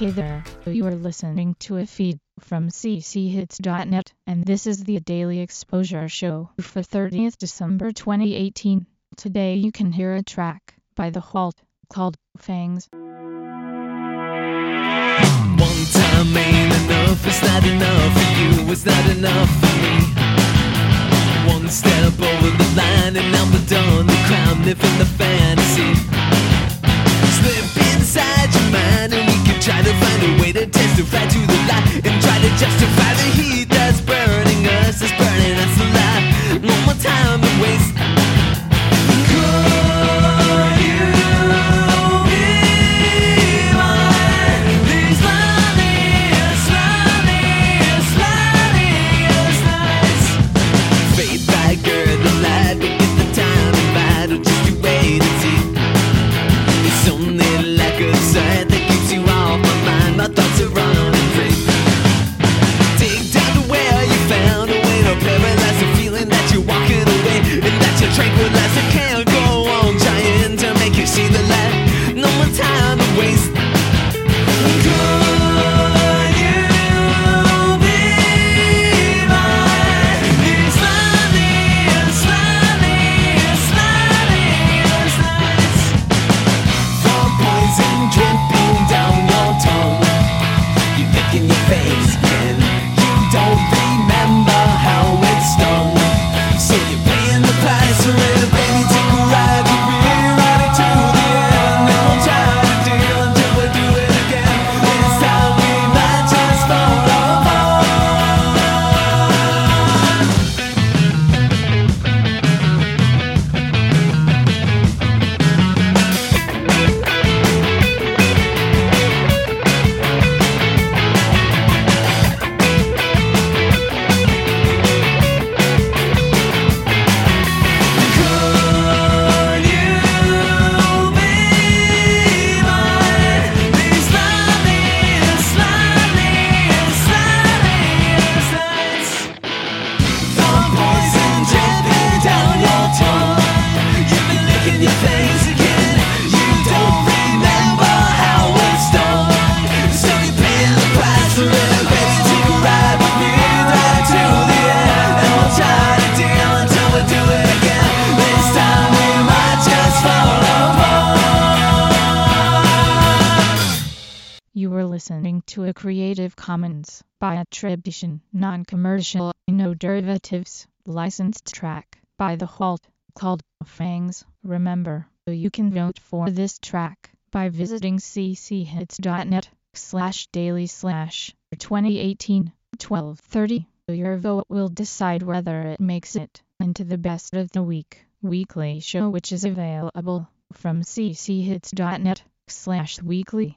Hey there, you are listening to a feed from cchits.net, and this is the Daily Exposure Show for 30th December 2018. Today you can hear a track by The Halt called Fangs. One time ain't enough, it's not enough for you, it's not enough for me. One step over face. You don't remember how it stung, so you're listening to a Creative Commons by attribution, non-commercial, no derivatives, licensed track by The Halt called Fangs. Remember, you can vote for this track by visiting cchits.net slash daily slash 2018 1230. Your vote will decide whether it makes it into the best of the week weekly show which is available from cchits.net slash weekly.